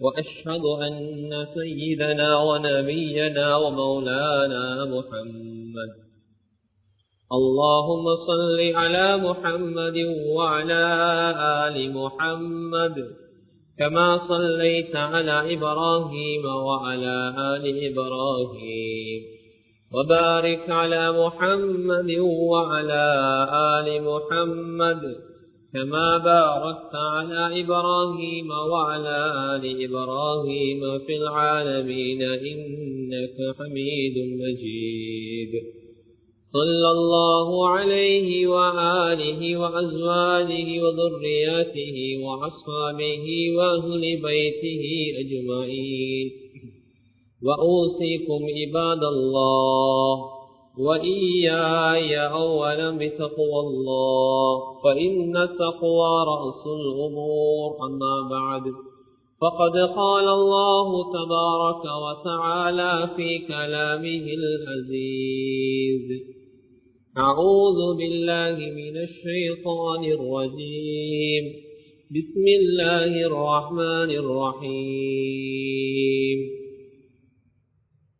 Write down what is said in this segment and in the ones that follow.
وأشهد أن سيدنا ونبينا ومولانا محمد. اللهم صل على محمد وعلى آل محمد. كما صليت على إبراهيم وعلى آل إبراهيم. وبارك على محمد وعلى آل محمد. كما باركت على إبراهيم وعلى آل إبراهيم في العالمين إنك حميد مجيد. صلى الله عليه وآله وأزواجه وذرياته وأصحابه وأهل بيته أجمعين. وأوصيكم عباد الله وإياي أولا بتقوى الله فإن التقوى رأس الأمور. أما بعد فقد قال الله تبارك وتعالى في كلامه العزيز أعوذ بالله من الشيطان الرجيم. بسم الله الرحمن الرحيم.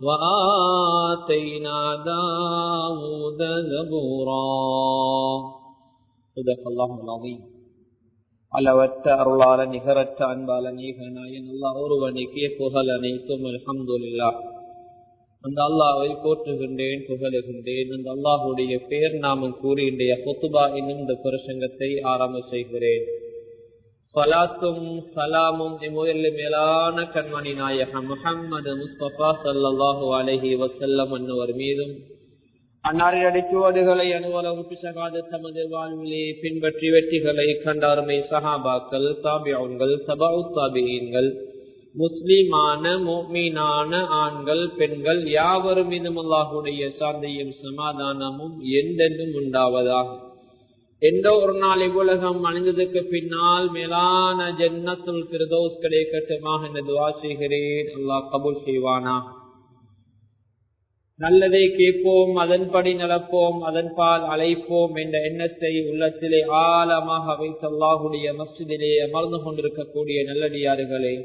وآتينا داود زبورا صدق الله العظيم அளவற்ற அருளால நிகரற்ற அன்பால நீகனாயன் அல்லா ஒருவனுக்கே புகழ் அனைத்தும் அல்ஹம்துல்லா அந்த அல்லாவை போற்றுகின்றேன் புகழுகின்றேன் அந்த அல்லாஹுடைய பேர் நாமும் கூறி இன்றைய பொத்துபா என்னும் இந்த பிரசங்கத்தை ஆரம்ப செய்கிறேன் சலாத்தும் சலாமும் இம்முதல் மேலான கண்மணி நாயகம் முகம்மது முஸ்தபா சல்லாஹு அலஹி வசல்லம் அன்னவர் மீதும் அன்னாரின் அடிச்சுவடுகளை அனுவலம் பிசகாத தமது வாழ்விலே பின்பற்றி வெற்றிகளை கண்டார்மை சஹாபாக்கள் தாபியன்கள் சபாவு தாபியன்கள் முஸ்லிமான மோமீனான ஆண்கள் பெண்கள் யாவரும் மீதும் அல்லாஹுடைய சாந்தையும் சமாதானமும் எந்தென்றும் உண்டாவதாகும் எந்த ஒரு நாள் இவ்வுலகம் அணிந்ததுக்கு பின்னால் மேலான ஜன்னத்துல் பிரதோஸ் கிடைக்கட்டுமாக என்று துவா செய்கிறேன். அல்லாஹ் கபூல் செய்வானா? நல்லதை கேட்போம் அதன்படி நடப்போம் அதன்பால் அழைப்போம் என்ற எண்ணத்தை உள்ளத்திலே ஆழமாக வைத்து அல்லாஹுடைய மஸ்ஜிதிலே அமர்ந்து கொண்டிருக்கக்கூடிய நல்லடியார்களே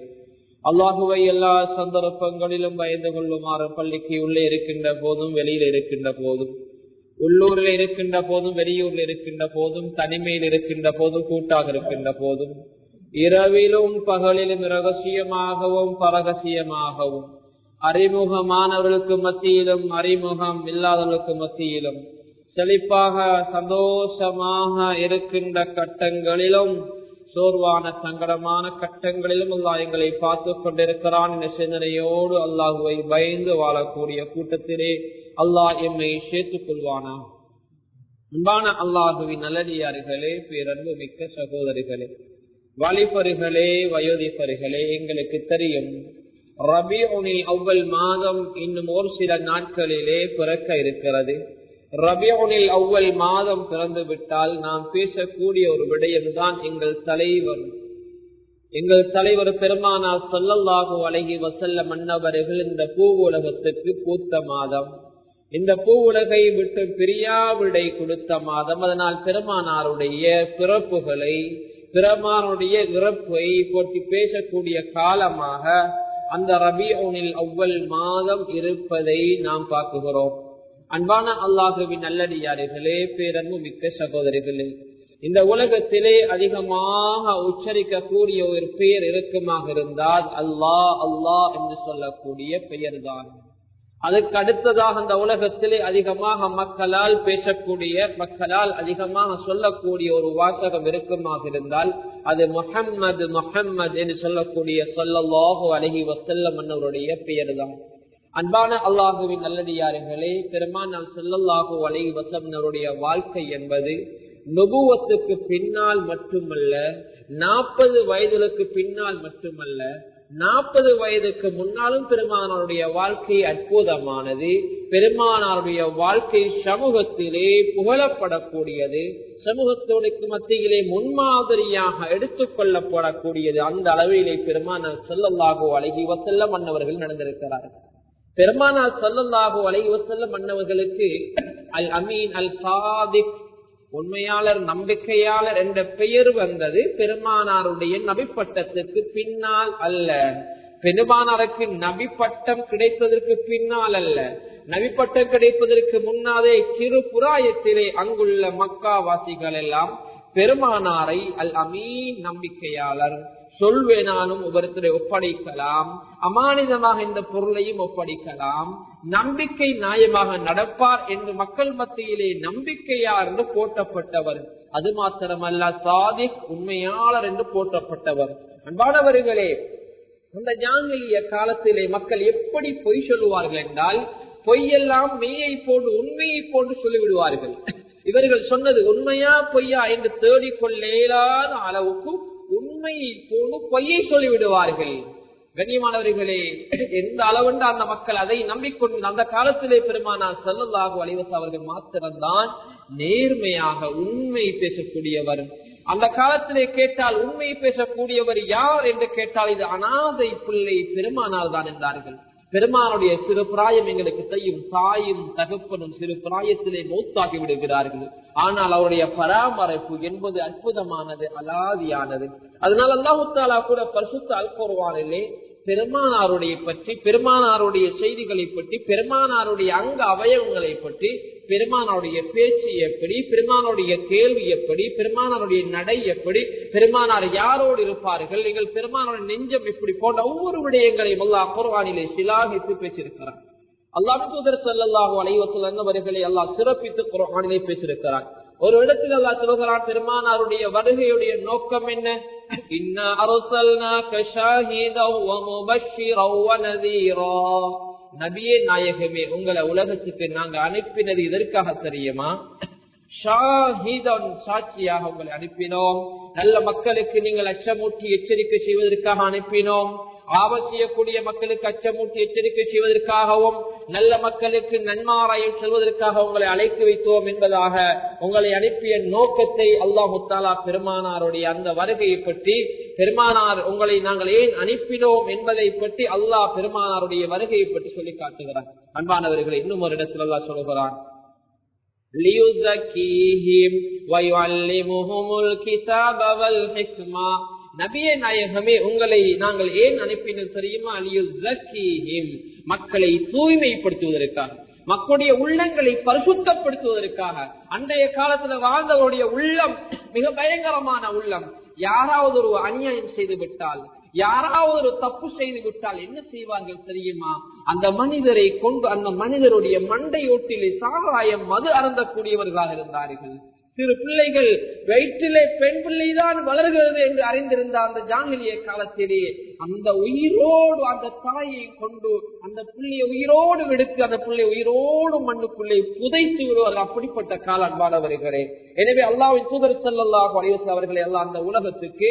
அல்லாஹுவை எல்லா சந்தர்ப்பங்களிலும் பயந்து கொள்ளுமாறு பள்ளிக்கு உள்ளே இருக்கின்ற போதும் வெளியில் இருக்கின்ற போதும். உள்ளூரில் இருக்கின்ற போதும் வெளியூரில் இருக்கின்ற போதும் தனிமையில் இருக்கின்ற போதும் கூட்டாக இருக்கின்ற போதும் இரவிலும் பகலிலும் ரகசியமாகவும் பரகசியமாகவும் அறிமுகமானவர்களுக்கு மத்தியிலும் அறிமுகம் இல்லாதவர்களுக்கு மத்தியிலும் செழிப்பாக சந்தோஷமாக இருக்கின்ற கட்டங்களிலும் சோர்வான சங்கடமான கட்டங்களிலும் அல்லாஹ் எங்களை பார்த்து கொண்டிருக்கிறான். என்ற சிந்தனையோடு அல்லாஹுவை பயந்து வாழக்கூடிய கூட்டத்திலே அல்லாஹ் எம்மை சேர்த்துக் கொள்வானா? அன்பான அல்லாஹுவின் நல்லடியார்களே பேரன்பு மிக்க சகோதரிகளே வாலிபர்களே வயோதிபர்களே எங்களுக்கு தெரியும் ரபியுனில் அவ்வள் மாதம் இன்னும் ஒரு சில நாட்களிலே பிறக்க இருக்கிறது. ரபியோனில் அவ்வள் மாதம் பிறந்து விட்டால் நாம் பேசக்கூடிய ஒரு விடயம்தான் எங்கள் தலைவர். எங்கள் தலைவர் பெருமானால் சொல்லல்லாகு அழகி வசல்ல மன்னவர்கள் இந்த பூ உலகத்துக்கு பூத்த மாதம். இந்த பூ உலகை விட்டு பிரியாவிடை கொடுத்த மாதம் அதனால் பெருமானாருடைய பிறப்புகளை பெருமானுடைய இறப்பை போட்டி பேசக்கூடிய காலமாக அந்த ரபியோனில் அவ்வள் மாதம் இருப்பதை நாம் பார்க்குகிறோம். அன்பான அல்லாஹுவின் நல்லடியார்களே பேரன்பு மிக்க சகோதரிகளே இந்த உலகத்திலே அதிகமாக உச்சரிக்கக்கூடிய ஒரு பெயர் இருக்குமாக இருந்தால் அல்லாஹ் அல்லாஹ் என்று சொல்லக்கூடிய பெயர் தான் அதுக்கு அடுத்ததாக அந்த உலகத்திலே அதிகமாக மக்களால் பேசக்கூடிய மக்களால் அதிகமாக சொல்லக்கூடிய ஒரு வாசகம் இருக்குமாக இருந்தால் அது முஹம்மது முஹம்மது என்று சொல்லக்கூடிய சொல்லல்லாஹு அழகி வசல்லம் என்னவருடைய பெயர் தான் அன்பான அல்லாஹுவின் நல்லடியார்களே பெருமானால் சொல்லல்லாஹு அழகி வசம்னருடைய வாழ்க்கை என்பது நுபுவத்துக்கு பின்னால் மட்டுமல்ல நாற்பது வயதுகளுக்கு பின்னால் மட்டுமல்ல நாற்பது வயதுக்கு முன்னாலும் பெருமானாருடைய வாழ்க்கை அற்புதமானது பெருமானாருடைய வாழ்க்கை சமூகத்திலே புகழப்படக்கூடியது சமூகத்தோடைக்கு மத்தியிலே முன்மாதிரியாக எடுத்துக் கொள்ளப்படக்கூடியது. அந்த அளவிலே பெருமானார் சொல்லல்லாகோ அழகி வசல்ல மன்னவர்கள் நடந்திருக்கிறார்கள். பெருமானார் சொல்லல்லாகோ அழகி வசல்ல மன்னவர்களுக்கு அல் அமீன் அல் சாதிக் உண்மையாளர் நம்பிக்கையாளர் என்ற பெயர் வந்தது பெருமானாருடைய நபிப்பட்டத்துக்கு பின்னால் அல்ல. பெருமானாருக்கு நபி பட்டம் கிடைத்ததற்கு பின்னால் அல்ல. நபிப்பட்டம் கிடைப்பதற்கு முன்னாலே சிறு புராயத்திலே அங்குள்ள மக்காவாசிகள் எல்லாம் பெருமானாரை அல் அமீன் நம்பிக்கையாளர். சொல்வேனாலும் ஒவ்வொருத்தரை ஒப்படைக்கலாம். அமானிதமாக இந்த பொருளையும் ஒப்படைக்கலாம். நம்பிக்கை நியாயமாக நடப்பார் என்று மக்கள் மத்தியிலே நம்பிக்கையா என்று போட்டப்பட்டவர் அது மாத்திரமல்ல சாதிக் உண்மையாளர் என்று போற்றப்பட்டவர். அன்பானவர்களே அந்த ஜாங்கிலிய காலத்திலே மக்கள் எப்படி பொய் சொல்லுவார்கள் என்றால் பொய்யெல்லாம் மெய்யை போன்று உண்மையை போன்று சொல்லிவிடுவார்கள். இவர்கள் சொன்னது உண்மையா பொய்யா என்று தேடிக்கொள்ளேலாத அளவுக்கு உண்மையை போன்று பொய்யை சொல்லிவிடுவார்கள். கண்ணியமானவர்களே எந்த அளவுண்டு அந்த மக்கள் அதை நம்பிக்கொண்டு அந்த காலத்திலே பெருமானார் செல்லலாக வலிவச அவர்கள் மாத்திரம்தான் நேர்மையாக உண்மை பேசக்கூடியவர். அந்த காலத்திலே கேட்டால் உண்மை பேசக்கூடியவர் யார் என்று கேட்டால் இது அனாதை பிள்ளை பெருமானால் தான் என்றார்கள். பெருமானுடைய சிறு பிராயம் எங்களுக்கு செய்யும் தாயும் தகப்பனும் சிறு பிராயத்திலே மௌத்தாகி விடுகிறார்கள். ஆனால் அவருடைய பராமரிப்பு என்பது அற்புதமானது அலாதியானது. அதனால அல்லாஹு தாலா கூட பரிசுத்த அல்பொருவானிலே பெருமானாருடைய பற்றி பெருமானாருடைய செய்திகளை பற்றி பெருமானாருடைய அங்க அவயவங்களை பற்றி பெருமானாருடைய பேச்சு எப்படி பெருமானாருடைய கேள்வி எப்படி பெருமானாருடைய நடை எப்படி பெருமானார் யாரோடு இருப்பார்கள் நீங்கள் பெருமானாருடைய நெஞ்சம் இப்படி போன்ற ஒவ்வொரு விடயங்களையும் அல்லா குர்வானிலே சிலாகித்து பேசியிருக்கிறார் அல்லாஹ் தூதர் சல்லாஹூ அலைவசல் என்னவர்களை அல்லாஹ் சிறப்பித்து குர்வானிலே பேசியிருக்கிறார் ஒரு இடத்தில் அல்லா சொல்கிறான் பெருமானாருடைய வருகையுடைய நோக்கம் என்ன? இன்னா அருசல்னாக நபியே நாயகமே உங்களை உலகத்துக்கு நாங்க அனுப்பினது இதற்காக தெரியுமா? சாட்சியாக உங்களை அனுப்பினோம். நல்ல மக்களுக்கு நீங்கள் அச்சமூட்டி எச்சரிக்கை செய்வதற்காக அனுப்பினோம். ஆபத் மக்களுக்கு அச்சமூட்டி எச்சரிக்கை செய்வதற்காகவும் நல்ல மக்களுக்கு நன்மாராயம் செல்வதற்காக உங்களை அழைத்து வைத்தோம் என்பதாக உங்களை அனுப்பிய நோக்கத்தை அல்லாஹு பெருமானாருடைய அந்த வருகையை பற்றி பெருமானார் உங்களை நாங்கள் ஏன் அனுப்பினோம் என்பதை பற்றி அல்லாஹ் பெருமானாருடைய வருகையை பற்றி சொல்லி காட்டுகிறார். அன்பானவர்களை இன்னும் ஒரு இடத்தில் அல்லா சொல்கிறான். லியுசக்கீஹிம் வயுஅல்லிமுஹுமுல் கிதாப வல் நபிய நாயகமே உங்களை நாங்கள் ஏன் அனுப்பினோம் தெரியுமா? லியுசக்கீஹிம் மக்களை தூய்மைப்படுத்துவதற்காக மக்களுடைய உள்ளங்களை பரிசுத்தப்படுத்துவதற்காக அன்றைய காலத்துல வாழ்ந்தவருடைய உள்ளம் மிக பயங்கரமான உள்ளம். யாராவது ஒரு அநியாயம் செய்து விட்டால் யாராவது ஒரு தப்பு செய்து விட்டால் என்ன செய்வார்கள் தெரியுமா? அந்த மனிதரை கொண்டு அந்த மனிதருடைய மண்டையோட்டிலே சாராயம் மது அருந்தக்கூடியவர்களாக இருந்தார்கள். சிறு பிள்ளைகள் வயிற்றிலே பெண் பிள்ளைதான் வளர்கிறது என்று அறிந்திருந்த அந்த ஜாங்கிலிய காலத்திலே அந்த உயிரோடு அந்த தாயை கொண்டு அந்த பிள்ளையை உயிரோடு விடுத்து அந்த பிள்ளை உயிரோடு மண்ணுக்குள்ளே புதைத்து விடுவார்கள் அப்படிப்பட்ட கால அன்பானவர்களே எனவே அல்லாவின் தூதர் செல்லல்லாஹ் அவர்களை எல்லாம் அந்த உலகத்துக்கு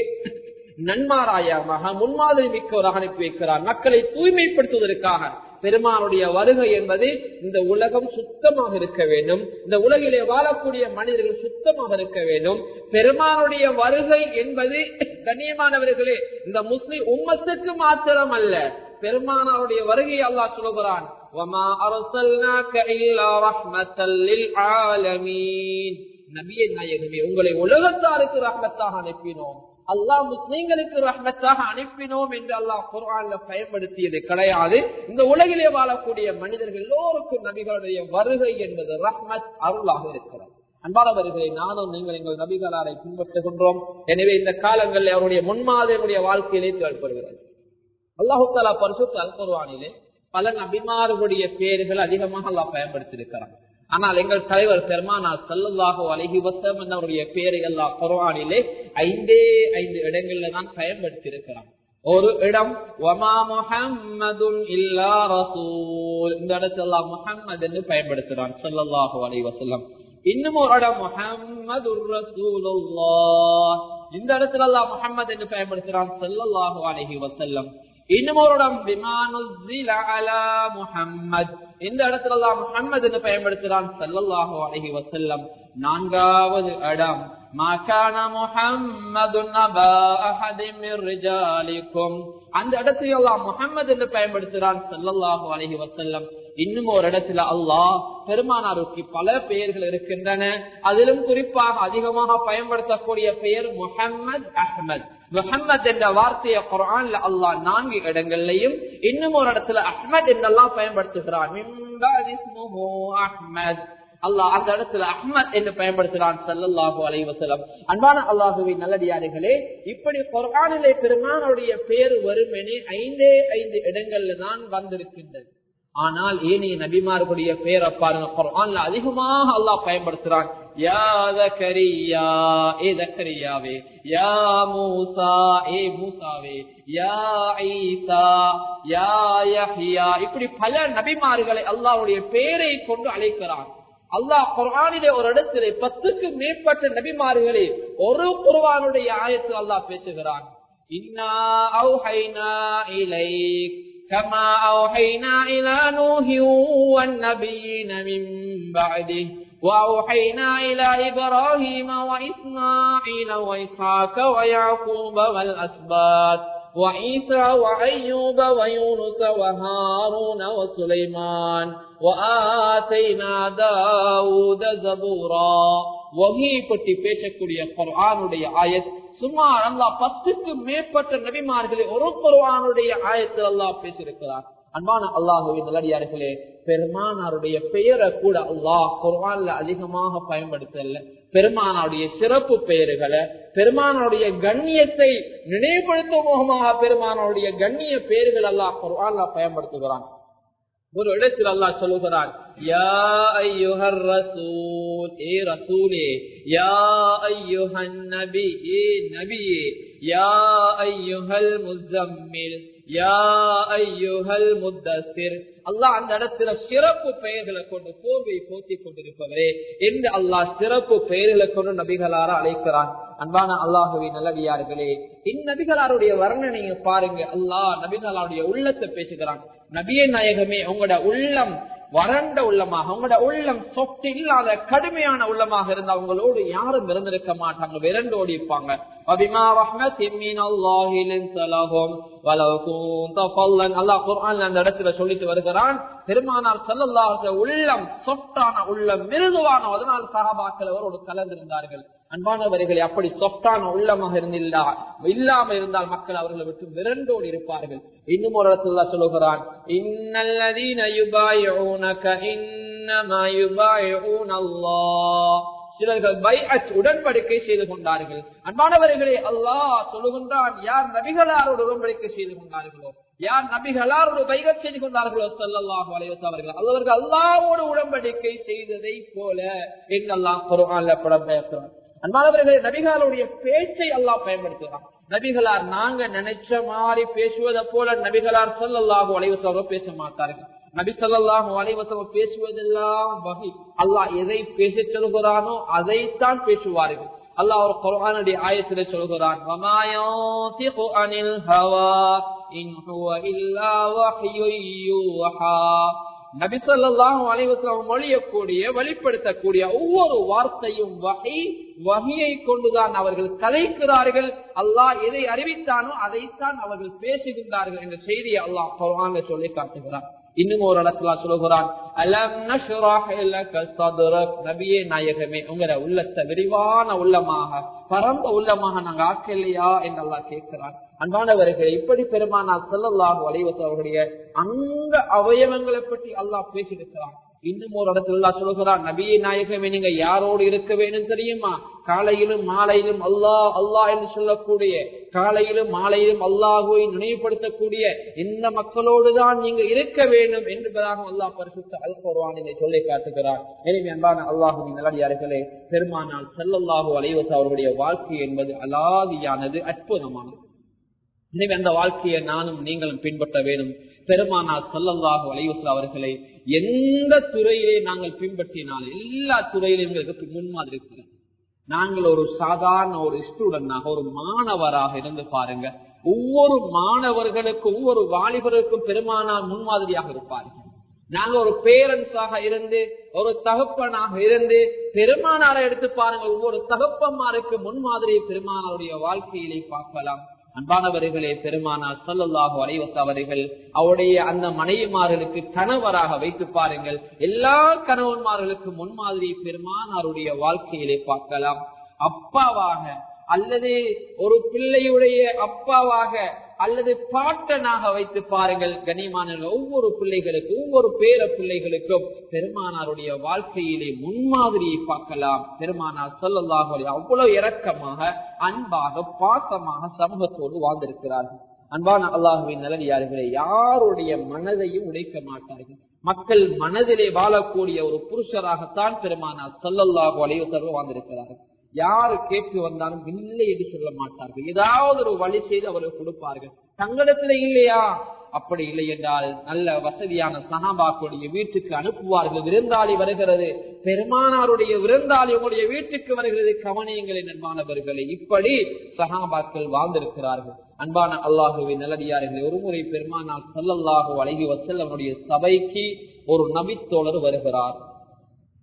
நன்மாராயமாக முன்மாதிரி மிக்கவராக அனுப்பி வைக்கிறார். மக்களை தூய்மைப்படுத்துவதற்காக பெருமானுடைய வருகை என்பது இந்த உலகம் சுத்தமாக இருக்க வேண்டும். இந்த உலகிலே வாழக்கூடிய மனிதர்கள் சுத்தமாக இருக்க வேண்டும். பெருமானுடைய வருகை என்பது கண்ணியமானவர்களே இந்த முஸ்லிம் உம்மத்துக்கு மாத்திரம் அல்ல பெருமானாருடைய வருகை அல்லாஹ் சொல்கிறான் நபிய நாயகமே உங்களை உலகத்தாருக்கு ரகத்தாக அனுப்பினோம். அல்லாஹ் முஸ்லீம்களுக்கு ரஹ்மத்தாக அனுப்பினோம் என்று அல்லாஹ் குரான்ல பயன்படுத்தியது கிடையாது. இந்த உலகிலே வாழக்கூடிய மனிதர்கள் எல்லோருக்கும் நபிகளுடைய வருகை என்பது ரஹ்மத் அருளாக இருக்கிறது. அன்பானவர்களை நானும் நீங்கள் எங்கள் நபிகளாரை பின்பற்றுகின்றோம். எனவே இந்த காலங்களில் அவருடைய முன்மாதிரியுடைய வாழ்க்கையிலே தேவைப்படுகிறது. அல்லாஹு தாலா பரிசுத்த அல்குர்வானிலே பல நபிமார்களுடைய பேர்கள் அதிகமாக அல்லாஹ் பயன்படுத்தியிருக்கிறார் ஆனால் எங்கள் தலைவர் பெருமானா சல்லுல்லாஹோ அழகி வசம் என்னவருடைய பேரை எல்லா குர்ஆனிலே ஐந்தே ஐந்து இடங்கள்ல தான் பயன்படுத்தியிருக்கிறான் ஒரு இடம் ஒமா முஹம்மதுன் இல்லா ரசூல் இந்த இடத்துல முஹம்மது என்று பயன்படுத்துறான் சல்லல்லாஹு அலைஹி வஸல்லம். இன்னும் ஒரு இடம் முஹம்மது ரசூலுல்லாஹ் இந்த இடத்துல அல்லாஹ் முஹம்மது என்று பயன்படுத்துறான் சல்லல்லாஹு அலைஹி வசல்லம் இன்னும் ஒரு இடம் முஹம்மத். இந்த இடத்துல எல்லாம் முஹம்மது என்று பயன்படுத்துகிறான் சல்லல்லாஹு அலஹி வசல்லம் நான்காவது இடம் மாகான முஹம்மது அந்த இடத்துல முகம்மது என்று பயன்படுத்துகிறான் சல்லல்லாஹு அலஹி வசல்லம் இன்னும் ஒரு இடத்துல அல்லாஹ் பெருமானாருக்கு பல பெயர்கள் இருக்கின்றன. அதிலும் குறிப்பாக அதிகமாக பயன்படுத்தக்கூடிய பெயர் முஹம்மது அஹமத். முஹம்மத் என்ற வார்த்தையை குரான்ல அல்லாஹ் நான்கு இடங்கள்லையும் இன்னும் ஒரு இடத்துல அஹ்மத் என்றெல்லாம் பயன்படுத்துகிறான். அஹ்மத். அல்லாஹ் அந்த இடத்துல அஹ்மத் என்று பயன்படுத்துகிறான் சல்லல்லாஹு அலைவசலம் அன்பான அல்லாஹுவின் நல்லடியார்களே இப்படி குரானிலே பெருமானுடைய பேர் வருமெனே ஐந்தே ஐந்து இடங்கள்ல தான் வந்திருக்கின்றது. ஆனால் ஏனைய நபிமார்களுடைய பேரை பாருங்க குரான்ல அதிகமாக அல்லாஹ் பயன்படுத்துறான். யா ஜக்கரியா ஏ ஜக்கரியாவே யா மூசா ஏ மூசாவே யா ஈசா யா யஹ்யா இப்படி பல நபிமார்களை அல்லாஹ்வுடைய பெயரை கொண்டு அழைக்கிறான். அல்லாஹ் குர்ஆனிலே ஒரு இடத்திலே பத்துக்கு மேற்பட்ட நபிமார்களே ஒரு குர்ஆனுடைய ஆயத்தில் அல்லாஹ் பேசுகிறான். இன்னா அவுஹைனா இலைக் كما أوحينا إلى نوح والنبيين من بعده وأوحينا إلى إبراهيم وإسماعيل وإسحاق ويعقوب والأسباط وعيسى وأيوب ويونس وهارون وسليمان وآتينا داود زبورا வகை பற்றி பேசக்கூடிய குர்ஆனுடைய ஆயத் சும்மா அல்லா பத்துக்கு மேற்பட்ட நபிமார்களை ஒரு குர்ஆனுடைய ஆயத்தில் அல்லா பேசியிருக்கிறார் அன்பான அல்லாஹுவின் நல்லடியார்களே பெருமானாருடைய பெயரை கூட அல்லாஹ் குர்வான்ல அதிகமாக பயன்படுத்தல. பெருமானாருடைய சிறப்பு பெயர்களை பெருமானாருடைய கண்ணியத்தை நினைவுபடுத்தும் முகமாக பெருமானாருடைய கண்ணிய பெயர்கள் அல்லாஹ் குர்வான்ல பயன்படுத்துகிறான். ஒரு இடத்தில் அல்லா சொல்லுகிறான் யா நபியே யா ஐயுஹல் முஸம்மில் அல்லாஹ் அந்த இடத்துல சிறப்பு பெயர்களை கொண்டு போர்வை போத்தி கொண்டிருப்பவரே என்று அல்லாஹ் சிறப்பு பெயர்களை கொண்டு நபிகளார அழைக்கிறான். அன்பான அல்லாஹுவை நல்லவியார்களே இந்நபிகளாருடைய வர்ணனையை பாருங்க. அல்லாஹ் நபிகளாருடைய உள்ளத்தை பேசுகிறான். நபிய நாயகமே உங்களோட உள்ளம் வறண்ட உள்ளமாக உங்களோட உள்ளம் சொத்து இல்லாத கடுமையான உள்ளமாக இருந்த அவங்களோடு யாரும் இருந்திருக்க மாட்டாங்க விரண்டு ஓடிப்பாங்க. وبما رحمة من الله لنت لهم ولو كنت فضلا الله قرآن அந்த இடத்துல சொல்லிட்டு வருகிறான் பெருமானார் ஸல்லல்லாஹு உள்ளம் சொட்டான உள்ளம் மிருதுவான அதனால் சஹாபாக்கள் அவரோடு கலந்திருந்தார்கள் அன்பானவர்களை அப்படி சொட்டான உள்ளமாக இருந்தில்லா இல்லாம இருந்தால் மக்கள் அவர்களை விட்டு விரண்டோடு இருப்பார்கள் இன்னும் ஒரு இடத்துல சொல்லுகிறான் இன்னல்லதீன யுபாயிஊனக இன்னமா யுபாயிஊன அல்லாஹ் சிலர்கள் பைஅத் உடன்படிக்கை செய்து கொண்டார்கள். அன்பானவர்களே அல்லாஹ் சொல்லுகின்றான் யார் நபிகளாரோடு உடன்படிக்கை செய்து கொண்டார்களோ யார் நபிகளாரோடு பைகத் செய்து கொண்டார்களோ சொல்லல்லாஹு அலைவசம் அவர்கள் அவர்கள் அல்லாவோடு உடன்படிக்கை செய்ததை போல எங்கெல்லாம் குரான்ல படம் அன்பானவர்களே நபிகளுடைய பேச்சை அல்லாஹ் பயன்படுத்துகிறான். நபிகளார் நாங்க நினைச்ச மாதிரி பேசுவதை போல நபிகளார் சொல்லல்லாஹு அலைவசம் பேச மாட்டார்கள். நபிசல்லாஹு அலைவசம் பேசுவதெல்லாம் வகை. அல்லாஹ் எதை பேச சொல்கிறானோ அதைத்தான் பேசுவார்கள். அல்லாஹ் ஒரு குரானுடைய ஆயத்தில சொல்கிறான் வமாயந்திகு அனில் மொழியக்கூடிய வெளிப்படுத்தக்கூடிய ஒவ்வொரு வார்த்தையும் வகை வகையை கொண்டுதான் அவர்கள் கதைக்கிறார்கள் அல்லாஹ் எதை அறிவித்தானோ அதைத்தான் அவர்கள் பேசுகின்றார்கள் என்ற செய்தியை அல்லாஹ் குர்ஆன்ல சொல்லி காட்டுகிறார் இன்னும் ஒரு இடத்துல சொல்லுகிறான் நபியே நாயகமே உங்களை உள்ளத்தை விரிவான உள்ளமாக பரந்த உள்ளமாக நாங்க ஆக்கலையா என்றெல்லாம் அல்லாஹ் கேட்கிறான். அன்பானவர்கள் இப்படி பெருமானால் செல்லல்லாக அலைஹி வஸல்லம் அங்க அவயவங்களை பற்றி அல்லாஹ் பேசியிருக்கிறான். இன்னும் ஒரு இடத்துல சொல்லுகிறார் நபியை நாயகமே நீங்க யாரோடு இருக்க வேணும் தெரியுமா? காலையிலும் மாலையிலும் அல்லாஹ் அல்லாஹ் என்று சொல்லக்கூடிய காலையிலும் மாலையிலும் அல்லாஹுவை நினைவுபடுத்தக்கூடிய இந்த மக்களோடுதான் நீங்க இருக்க வேண்டும் என்பதாக அல்லாஹ் பரிசுத்த அல் குர்வானினை சொல்லி காட்டுகிறார் எனவே அன்பான அல்லாஹுவின் நல்லடியார்களே பெருமானால் செல்லல்லாஹு அலைவச அவருடைய வாழ்க்கை என்பது அலாதியானது அற்புதமானது. எனவே அந்த வாழ்க்கையை நானும் நீங்களும் பின்பற்ற வேண்டும். பெருமானார் சொல்லல்லாஹு அலைவசல் அவர்களை எந்த துறையிலே நாங்கள் பின்பற்றினால் எல்லா துறையிலும் எங்களுக்கு முன்மாதிரி இருக்கிறது நாங்கள் ஒரு சாதாரண ஒரு ஸ்டூடெண்டாக ஒரு மாணவராக இருந்து பாருங்க. ஒவ்வொரு மாணவர்களுக்கும் ஒவ்வொரு வாலிபருக்கும் பெருமானார் முன்மாதிரியாக இருப்பார்கள் நாங்கள் ஒரு பேரண்ட்ஸாக இருந்து ஒரு தகப்பனாக இருந்து பெருமானாரை எடுத்து பாருங்க ஒவ்வொரு தகப்பன்மாருக்கு முன்மாதிரி பெருமானாருடைய வாழ்க்கையிலே பார்க்கலாம். அன்பானவர்களே பெருமானா சொல்லல்லாக அலைவச அவர்கள் அவருடைய அந்த மனைவிமார்களுக்கு கணவராக வைத்து பாருங்கள். எல்லா கணவன்மார்களுக்கு முன்மாதிரி பெருமானாருடைய வாழ்க்கையிலே பார்க்கலாம். அப்பாவாக அல்லது ஒரு பிள்ளையுடைய அப்பாவாக அல்லது பாட்டனாக வைத்து பாருங்கள். கனிமான ஒவ்வொரு பிள்ளைகளுக்கும் ஒவ்வொரு பேர பிள்ளைகளுக்கும் பெருமானாருடைய வாழ்க்கையிலே முன்மாதிரியை பார்க்கலாம். பெருமானார் சொல்லலாக அவ்வளவு இரக்கமாக அன்பாக பாசமாக சமூகத்தோடு வாழ்ந்திருக்கிறார்கள். அன்பான அல்லாஹுவின் நல்லடியார்களே யாருடைய மனதையும் உடைக்க மாட்டார்கள். மக்கள் மனதிலே வாழக்கூடிய ஒரு புருஷராகத்தான் பெருமானார் சொல்லல்லாஹு அலைவசர்கள் வாழ்ந்திருக்கிறார்கள். யாரு கேட்டு வந்தாலும் இல்லை என்று சொல்ல மாட்டார்கள். ஏதாவது ஒரு வழி செய்து அவர்கள் கொடுப்பார்கள். தங்களிடத்துல இல்லையா? அப்படி இல்லை என்றால் நல்ல வசதியான சகாபாக்களுடைய வீட்டுக்கு அனுப்புவார்கள். விருந்தாளி வருகிறது. பெருமானாருடைய விருந்தாளி உங்களுடைய வீட்டுக்கு வருகிறது. கவனியங்களை நண்பானவர்களை இப்படி சகாபாக்கள் வாழ்ந்திருக்கிறார்கள். அன்பான அல்லாஹுவை நல்லடியார்களே ஒருமுறை பெருமானார் சல்லல்லாஹு அழகி வசல் அவனுடைய சபைக்கு ஒரு நபித்தோழர் வருகிறார்.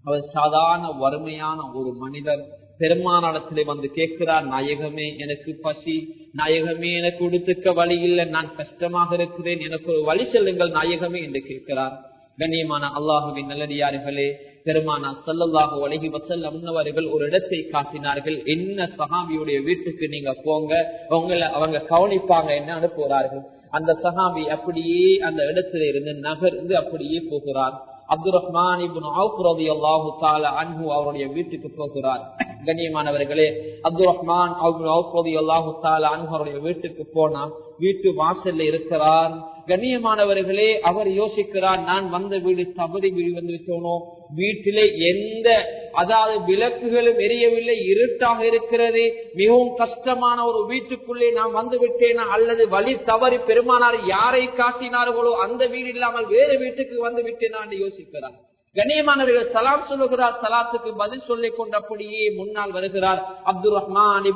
அவர் சாதாரண வறுமையான ஒரு மனிதர். பெருமானிடத்திலே வந்து கேட்கிறார் நாயகமே எனக்கு பசி. நாயகமே எனக்கு உடுத்துக்க வழி இல்லை. நான் கஷ்டமாக இருக்கிறேன். எனக்கு ஒரு வழி செல்லுங்கள் நாயகமே என்று கேட்கிறார். கண்ணியமான அல்லாஹுவின் நல்லடியார்களே பெருமானா சல்லல்லாஹு அழகி வசல் ஒரு இடத்தை காட்டினார்கள். என்ன சஹாபியுடைய வீட்டுக்கு நீங்க போங்க. உங்களை அவங்க கவனிப்பாங்க என்ன அனுப்புகிறார்கள் அந்த சஹாபி அப்படியே அந்த இடத்துல இருந்து நகர்ந்து அப்படியே போகிறார். அப்துல் ரஹ்மான் அன்ஹு அவருடைய வீட்டுக்கு போகிறார். கண்ணியமானவர்களே அப்துல் ரஹ்மான் அவருடைய வீட்டுக்கு போனா வீட்டு வாசல்ல இருக்கிறார். கண்ணியமானவர்களே அவர் யோசிக்கிறார் நான் வந்த வீடு தவறி வீடு வந்து வச்சோனோ வீட்டிலே எந்த அதாவது விளக்குகளும் எரியவில்லை இருட்டாக இருக்கிறது. மிகவும் கஷ்டமான ஒரு வீட்டுக்குள்ளே நான் வந்து விட்டேனா அல்லது வழி தவறி பெருமானார் யாரை காட்டினார்களோ அந்த வீடு இல்லாமல் வேறு வீட்டுக்கு வந்து விட்டேனா என்று யோசிக்கிறார். கண்ணியமானவர்கள் சலாம் சொல்லுகிறார் சலாத்துக்கு பதில் சொல்லிக் கொண்டு அப்படியே முன்னால் வருகிறார் அப்துல் ரஹ்மான்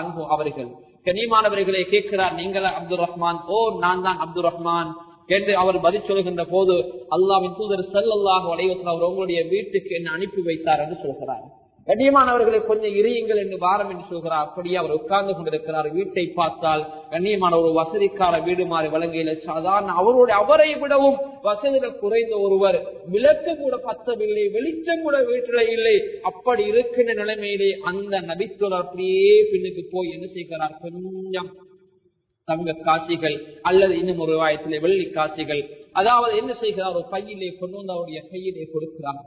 அன்பு அவர்கள். கனிமானவர்களை கேட்கிறார் நீங்களா அப்துல் ரஹ்மான்? ஓ நான் தான் அப்துல் ரஹ்மான் என்று அவர் பதில் சொல்கின்ற போது அல்லாவின் தூதர் செல்லல்லாக அலைவசம் அவர் உங்களுடைய வீட்டுக்கு என்ன அனுப்பி வைத்தார் என்று சொல்கிறார். கண்ணியமானவர்களை கொஞ்சம் இரியுங்கள் என்று வாரம் என்று சொல்கிறார். அப்படியே அவர் உட்கார்ந்து கொண்டிருக்கிறார். வீட்டை பார்த்தால் கண்ணியமான ஒரு வசதிக்கார வீடு மாறி வழங்கையில சாதாரண அவருடைய அவரை விடவும் வசதிகள் குறைந்த ஒருவர். விளக்கு கூட பத்தவில்லை வெளிச்சம் கூட வீட்டில இல்லை. அப்படி இருக்கின்ற நிலைமையிலே அந்த நபித்தோர் அப்படியே பின்னுக்கு போய் என்ன செய்கிறார்? கொஞ்சம் தங்க காட்சிகள் அல்லது இன்னும் ஒரு வாயத்திலே வெள்ளி காட்சிகள் அதாவது என்ன செய்கிறார்? ஒரு பையிலே கொண்டு வந்து அவருடைய கையிலே கொடுக்கிறார்.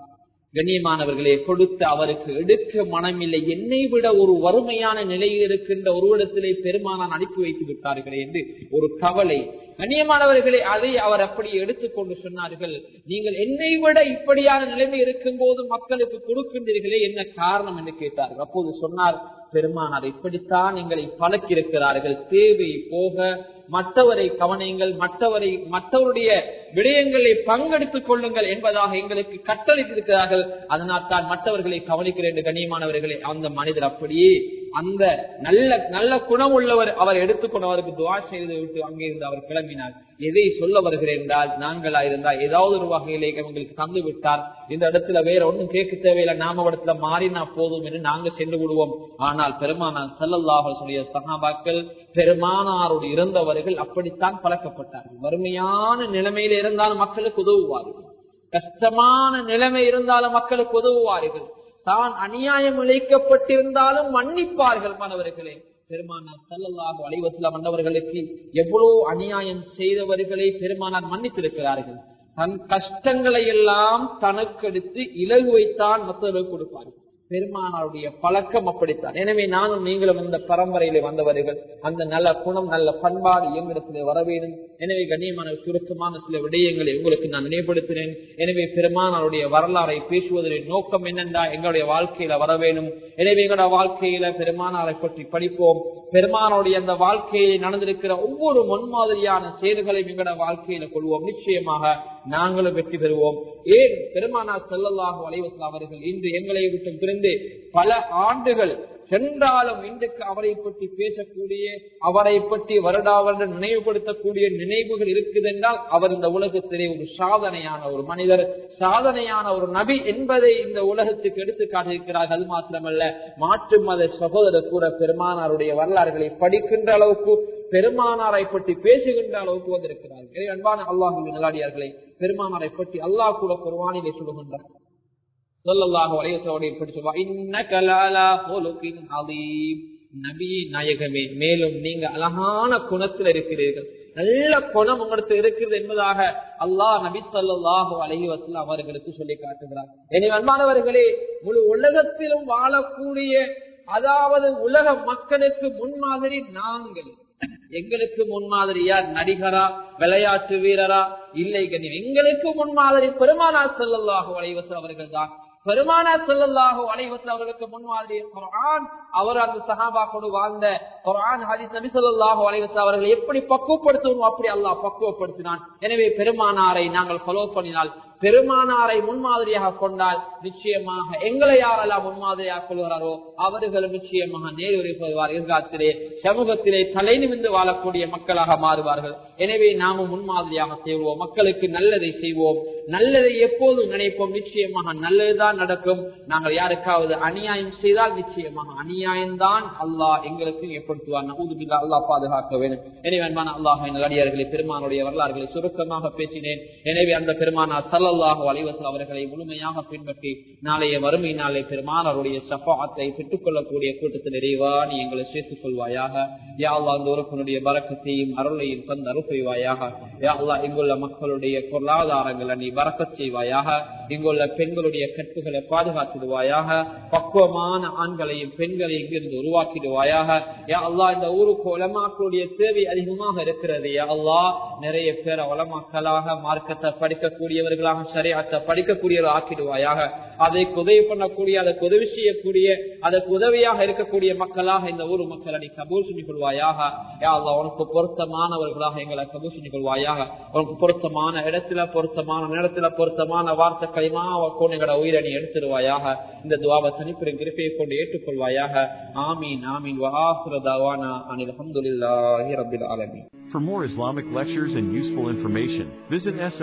கண்ணியமானவர்களே கொடுத்து அவருக்கு எடுக்க மனமில்லை. என்னை விட ஒரு வறுமையான நிலையில் இருக்கின்ற ஒருவிடத்திலே பெருமானான் அனுப்பி வைத்து விட்டார்களே என்று ஒரு கவலை கண்ணியமானவர்களே அதை அவர் அப்படி எடுத்துக்கொண்டு சொன்னார்கள். நீங்கள் என்னை விட இப்படியான நிலைமை இருக்கும் போது மக்களுக்கு கொடுக்கின்றீர்களே என்ன காரணம் என்று கேட்டார்கள். அப்போது சொன்னார் பெருமானார் இப்படித்தான் எங்களை பழக்கியிருக்கிறார்கள். தேவை போக மற்றவரை கவனியுங்கள் மற்றவரை மற்றவருடைய விடயங்களை பங்கெடுத்துக் கொள்ளுங்கள் என்பதாக எங்களுக்கு கட்டளித்திருக்கிறார்கள் அதனால் தான் மற்றவர்களை கவனிக்கிறேன் கண்ணியமானவர்களை அந்த மனிதர் அப்படியே அந்த நல்ல நல்ல குணம் உள்ளவர் அவர் எடுத்துக்கொண்டு அவருக்கு துவா செய்து விட்டு அங்கிருந்து அவர் கிளம்பினார். எதை சொல்ல வருகிறேன் என்றால் நாங்களா இருந்தால் ஏதாவது ஒரு வகையிலே உங்களுக்கு தந்து விட்டார். இந்த இடத்துல வேற ஒன்றும் கேட்க தேவையில்லை. நாம இடத்துல மாறினா போதும் என்று நாங்க சென்று விடுவோம். ஆனால் பெருமானார் செல்லல்லாக சொல்லிய சகாபாக்கள் பெருமானாரோடு இருந்தவர்கள் அப்படித்தான் பழக்கப்பட்டார்கள். வறுமையான நிலைமையில இருந்தாலும் மக்களுக்கு உதவுவார்கள். கஷ்டமான நிலைமை இருந்தாலும் மக்களுக்கு உதவுவார்கள். தான் அநியாயம் இழைக்கப்பட்டிருந்தாலும் மன்னிப்பார்கள் மாணவர்களே. பெருமானார் சல்லல்லாஹு அலைவசலம் மன்னவர்களுக்கு எவ்வளவு அநியாயம் செய்தவர்களை பெருமானார் மன்னித்திருக்கிறார்கள். தன் கஷ்டங்களை எல்லாம் தனக்கெடுத்து இலகுவைத்தான் மற்றவர்கள் கொடுப்பார்கள். பெருமானாருடைய பழக்கம் அப்படித்தான். எனவே நானும் நீங்களும் இந்த பரம்பரையில வந்தவர்கள். அந்த நல்ல குணம் நல்ல பண்பாடு எங்கிடத்திலே வர வேண்டும் எனவே கண்ணியமான சுருக்கமான சில விடயங்களை உங்களுக்கு நான் நினைவுபடுத்தினேன் எனவே பெருமானாருடைய வரலாறை பேசுவதன் நோக்கம் என்னென்றா எங்களுடைய வாழ்க்கையில வர வேணும் எனவே எங்களோட வாழ்க்கையில பெருமானாரை பற்றி படிப்போம். பெருமானுடைய அந்த வாழ்க்கையை நடந்திருக்கிற ஒவ்வொரு முன்மாதிரியான செயல்களையும் எங்களோட வாழ்க்கையில கொள்வோம். நிச்சயமாக நாங்களும் வெற்றி பெறுவோம். ஏன்? பெருமானார் செல்லல்லாக வலைவசல் அவர்கள் இன்று எங்களை விட்டு பிரிந்து பல ஆண்டுகள் சென்றாலும் இன்றைக்கு அவரை பற்றி பேசக்கூடிய அவரை பற்றி வருடாவருட நினைவுபடுத்தக்கூடிய நினைவுகள் இருக்குது என்றால் அவர் இந்த உலகத்திலே ஒரு சாதனையான ஒரு மனிதர் சாதனையான ஒரு நபி என்பதை இந்த உலகத்துக்கு எடுத்து காட்டியிருக்கிறார்கள் அது மாத்திரமல்ல மாற்று மத சகோதரர் கூட பெருமானாருடைய வரலாறுகளை படிக்கின்ற அளவுக்கு பெருமானாரை பற்றி பேசுகின்ற அளவுக்கு வந்திருக்கிறார்கள். அன்பான அல்லாஹு நிலாடியார்களை பெருமானாரை பற்றி அல்லாஹ் கூட குர்வானிலே சொல்லுகின்றார். சொல்லல்லாஹு அலையத்தோடைய படிச்சுவா நபியே நாயகமே மேலும் நீங்க அழகான குணத்தில் இருக்கிறீர்கள். நல்ல குணம் உங்களுக்கு இருக்கிறது என்பதாக அல்லாஹ் நபி சொல்லாஹு அலஹி அவர்களுக்கு சொல்லி காட்டுகிறார். எனவே அன்பானவர்களே முழு உலகத்திலும் வாழக்கூடிய அதாவது உலக மக்களுக்கு முன்மாதிரி நாங்கள். எங்களுக்கு முன்மாதிரி யார்? நடிகரா? விளையாட்டு வீரரா? இல்லை கண்ணியம். எங்களுக்கு முன்மாதிரி பெருமானா செல்லல்லாக அலைவசல் அவர்கள் தான் பெருமானா செல்லல்லாகோ அலைவசல் அவர்களுக்கு முன்மாதிரி குரான் அவர் அந்த சஹாபாக்கோடு வாழ்ந்த குரான் ஹதீஸ் நபி சொல்லாஹு அலைவசல் அவர்களை எப்படி பக்குவப்படுத்தணும் அப்படி அல்லாஹ் பக்குவப்படுத்தினான். எனவே பெருமானாரை நாங்கள் ஃபாலோ பண்ணினால் பெருமானாரை முன்மாதிரியாக கொண்டால் நிச்சயமாக எங்களை யாரெல்லாம் முன்மாதிரியாக கொள்கிறாரோ அவர்கள் நிச்சயமாக நேருரை கொள்வார் எதிர்காலத்திலே. சமூகத்திலே தலை நிமிந்து வாழக்கூடிய மக்களாக மாறுவார்கள். எனவே நாமும் முன்மாதிரியாக செய்வோம் மக்களுக்கு நல்லதை செய்வோம். நல்லதை எப்போதும் நினைப்போம். நிச்சயமாக நல்லதுதான் நடக்கும். நாங்கள் யாருக்காவது அநியாயம் செய்தால் நிச்சயமாக அநியாயம்தான் அல்லாஹ் எங்களுக்கு ஏற்படுத்துவார் அல்லாஹ் பாதுகாக்க வேண்டும். எனவே அன்பான அல்லாஹ் நல்லடியார்களை பெருமானுடைய வரலாறுகளை சுருக்கமாக பேசினேன். எனவே அந்த பெருமானார் சல்லாஹு அலைவசல் அவர்களை முழுமையாக பின்பற்றி நாளைய வறுமை நாளை பெருமானவருடைய சப்பாத்தை பெற்றுக் கொள்ளக்கூடிய கூட்டத்தில் நிறைவா நீ எங்களை சேர்த்துக் கொள்வாயாக. யா அந்த உறுப்பினுடைய பறக்கத்தையும் அருளையும் தந்த அருள்வாயாக யா அல்லா இங்குள்ள மக்களுடைய பொருளாதாரங்களை நீ வரக்கச் செய்வாயாக. இங்குள்ள பெண்களுடைய கற்புகளை பாதுகாத்துடுவாயாக. பக்குவமான ஆண்களையும் பெண்களையும் இங்கிருந்து உருவாக்கிடுவாயாக. யா அல்லா இந்த ஊருக்கு உலமாக்களுடைய தேவை அதிகமாக இருக்கிறது. யா அல்லா நிறைய பேர் உலமாக்களாக மார்க்கத்தை படிக்கக்கூடியவர்களாக சரியாத்த படிக்கக்கூடியவர்கள் ஆக்கிடுவாயாக. அதற்கு உதவி பண்ணக்கூடிய அதற்கு உதவி செய்யக்கூடிய அதற்கு உதவியாக இருக்கக்கூடிய மக்களாக இந்த ஊர் மக்களை நீ கபூல் செஞ்சு கொள்வாயாக. யா உனக்கு பொருத்தமானவர்களாக எங்களை கபூல் செஞ்சு கொள்வாயாக. உனக்கு பொருத்தமான இடத்துல பொருத்தமான நேரத்துல பொருத்தமான வார்த்தை களிமா எங்களோட உயிரை நீ எடுத்துருவாயாக இந்த துவாவை தனிப்பெரும் கிருப்பையை கொண்டு ஏற்றுக்கொள்வாயாக. ஆமீன் ஆமீன். வஹாசுரதாவானா அனில் அஹமதுல்லாஹி ரபில் ஆலமி For more Islamic lectures and useful information, visit S.